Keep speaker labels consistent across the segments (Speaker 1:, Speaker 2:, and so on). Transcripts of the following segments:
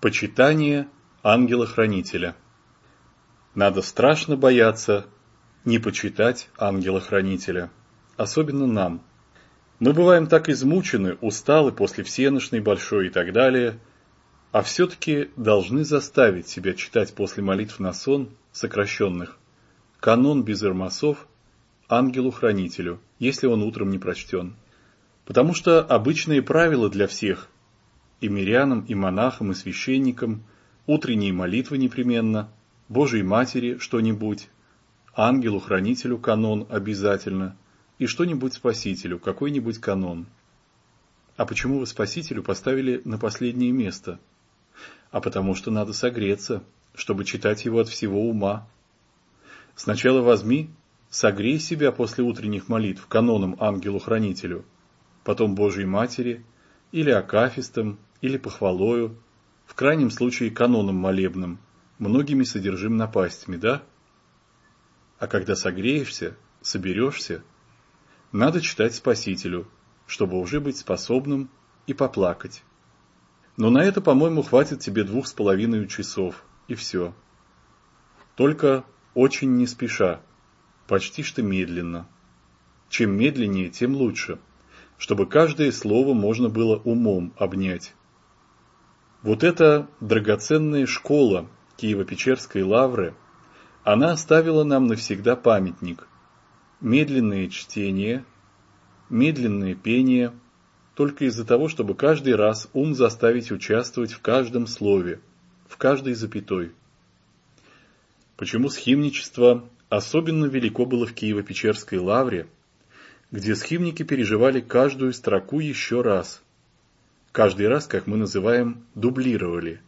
Speaker 1: Почитание ангела-хранителя. Надо страшно бояться не почитать ангела-хранителя, особенно нам. Мы бываем так измучены, усталы после всеношной большой и так далее, а все-таки должны заставить себя читать после молитв на сон сокращенных канон без эрмосов ангелу-хранителю, если он утром не прочтен. Потому что обычные правила для всех и мирянам, и монахам, и священникам, утренние молитвы непременно, Божьей Матери что-нибудь, ангелу-хранителю канон обязательно, и что-нибудь Спасителю, какой-нибудь канон. А почему вы Спасителю поставили на последнее место? А потому что надо согреться, чтобы читать его от всего ума. Сначала возьми, согрей себя после утренних молитв каноном ангелу-хранителю, потом Божьей Матери, или акафистом, или похвалою, в крайнем случае каноном молебным, многими содержим напастями, да? А когда согреешься, соберешься, надо читать Спасителю, чтобы уже быть способным и поплакать. Но на это, по-моему, хватит тебе двух с половиной часов, и все. Только очень не спеша, почти что медленно. Чем медленнее, тем лучше, чтобы каждое слово можно было умом обнять. Вот эта драгоценная школа Киево-Печерской лавры, она оставила нам навсегда памятник. Медленное чтение, медленное пение, только из-за того, чтобы каждый раз ум заставить участвовать в каждом слове, в каждой запятой. Почему схимничество особенно велико было в Киево-Печерской лавре, где схимники переживали каждую строку еще раз – каждый раз, как мы называем, дублировали.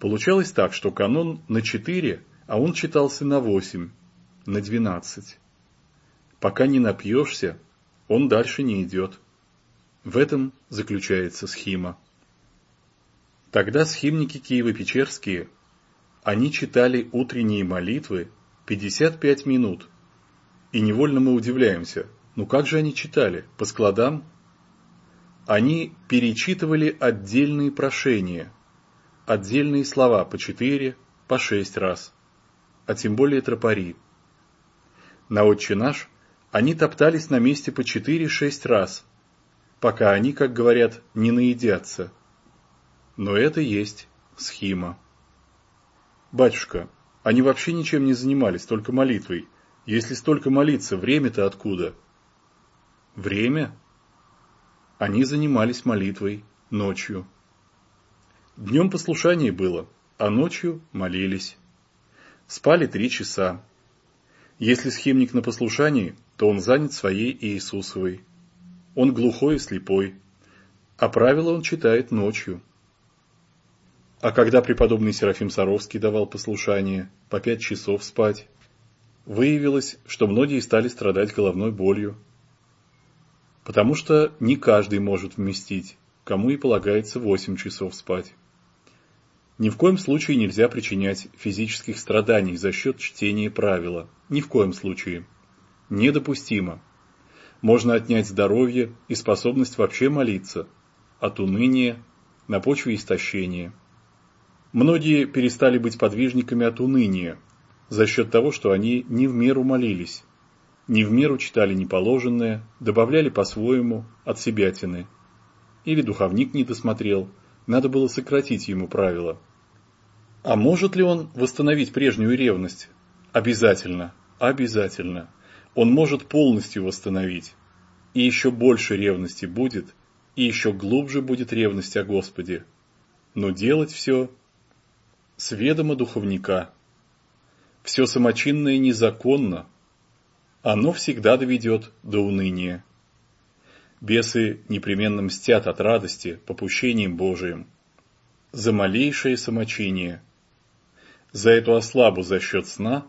Speaker 1: Получалось так, что канон на 4, а он читался на 8, на 12. Пока не напьешься, он дальше не идет. В этом заключается схима. Тогда схимники Киево-Печерские, они читали утренние молитвы 55 минут. И невольно мы удивляемся, ну как же они читали? По складам они перечитывали отдельные прошения, отдельные слова по четыре, по шесть раз, а тем более тропари. На «Отче наш» они топтались на месте по четыре-шесть раз, пока они, как говорят, не наедятся. Но это есть схима. Батюшка, они вообще ничем не занимались, только молитвой. Если столько молиться, время-то откуда? Время? Они занимались молитвой ночью. Днем послушание было, а ночью молились. Спали три часа. Если схимник на послушании, то он занят своей Иисусовой. Он глухой и слепой, а правила он читает ночью. А когда преподобный Серафим Саровский давал послушание по пять часов спать, выявилось, что многие стали страдать головной болью, Потому что не каждый может вместить, кому и полагается 8 часов спать. Ни в коем случае нельзя причинять физических страданий за счет чтения правила. Ни в коем случае. Недопустимо. Можно отнять здоровье и способность вообще молиться от уныния на почве истощения. Многие перестали быть подвижниками от уныния за счет того, что они не в меру молились не в меру читали неположенное, добавляли по-своему от себятины. Или духовник не досмотрел, надо было сократить ему правила. А может ли он восстановить прежнюю ревность? Обязательно, обязательно. Он может полностью восстановить. И еще больше ревности будет, и еще глубже будет ревность о Господе. Но делать все с ведома духовника. Все самочинное незаконно, оно всегда доведет до уныния. Бесы непременно мстят от радости попущением Божиим. За малейшее самочиние. За эту ослабу за счет сна,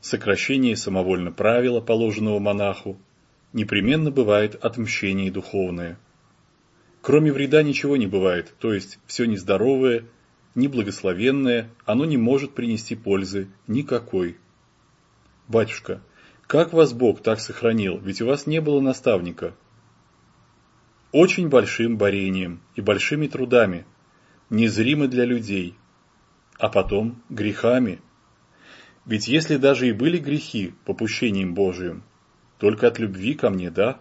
Speaker 1: сокращение самовольно правила, положенного монаху, непременно бывает отмщение духовное. Кроме вреда ничего не бывает, то есть все нездоровое, неблагословенное, оно не может принести пользы никакой. Батюшка, как вас Бог так сохранил, ведь у вас не было наставника? Очень большим борением и большими трудами. незримы для людей, а потом грехами. Ведь если даже и были грехи попущением Божиим, только от любви ко мне, да?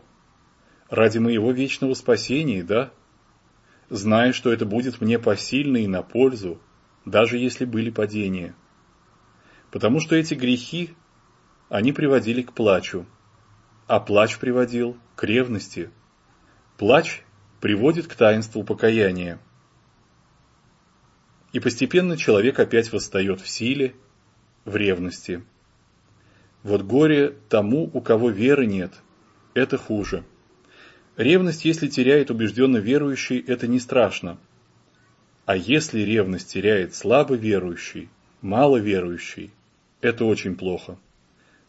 Speaker 1: Ради моего вечного спасения, да? Зная, что это будет мне посильно и на пользу, даже если были падения. Потому что эти грехи, они приводили к плачу, а плач приводил к ревности. Плач приводит к таинству покаяния. И постепенно человек опять восстает в силе, в ревности. Вот горе тому, у кого веры нет, это хуже. Ревность, если теряет убежденно верующий, это не страшно. А если ревность теряет слабо верующий, мало верующий, это очень плохо.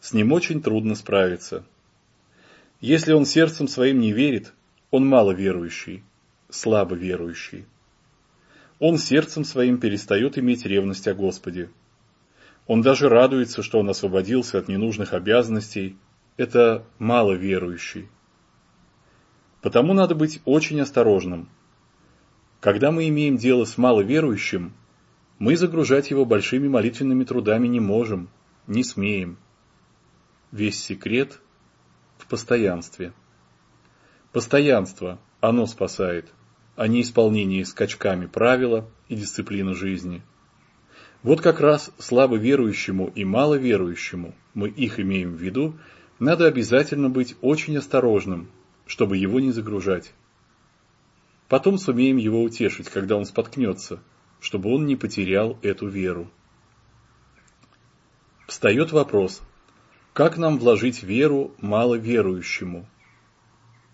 Speaker 1: С ним очень трудно справиться. Если он сердцем своим не верит, он мало верующий, слабо верующий. Он сердцем своим перестает иметь ревность о Господе. Он даже радуется, что он освободился от ненужных обязанностей. Это мало верующий. Потому надо быть очень осторожным. Когда мы имеем дело с маловерующим, мы загружать его большими молитвенными трудами не можем, не смеем. Весь секрет в постоянстве. Постоянство, оно спасает, а не исполнение скачками правила и дисциплина жизни – вот как раз слабо верующему и мало верующему, мы их имеем в виду, надо обязательно быть очень осторожным, чтобы его не загружать. Потом сумеем его утешить, когда он споткнется, чтобы он не потерял эту веру. Встает вопрос, как нам вложить веру маловерующему?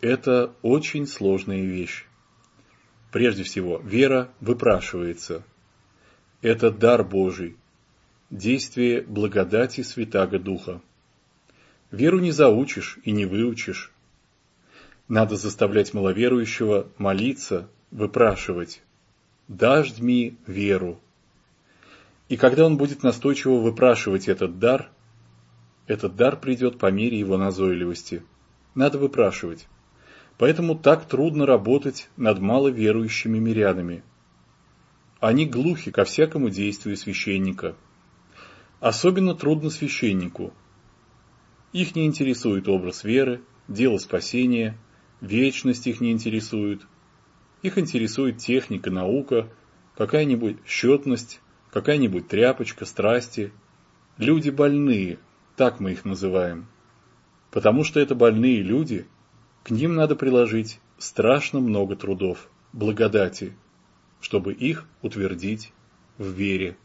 Speaker 1: Это очень сложная вещь. Прежде всего, вера выпрашивается – это дар Божий, действие благодати Святаго Духа. Веру не заучишь и не выучишь. Надо заставлять маловерующего молиться, выпрашивать. «Дашь ми веру». И когда он будет настойчиво выпрашивать этот дар, этот дар придет по мере его назойливости. Надо выпрашивать. Поэтому так трудно работать над маловерующими мирянами – они глухи ко всякому действию священника. Особенно трудно священнику. Их не интересует образ веры, дело спасения, вечность их не интересует. Их интересует техника, наука, какая-нибудь счетность, какая-нибудь тряпочка, страсти. Люди больные, так мы их называем. Потому что это больные люди, к ним надо приложить страшно много трудов, благодати, чтобы их утвердить в вере.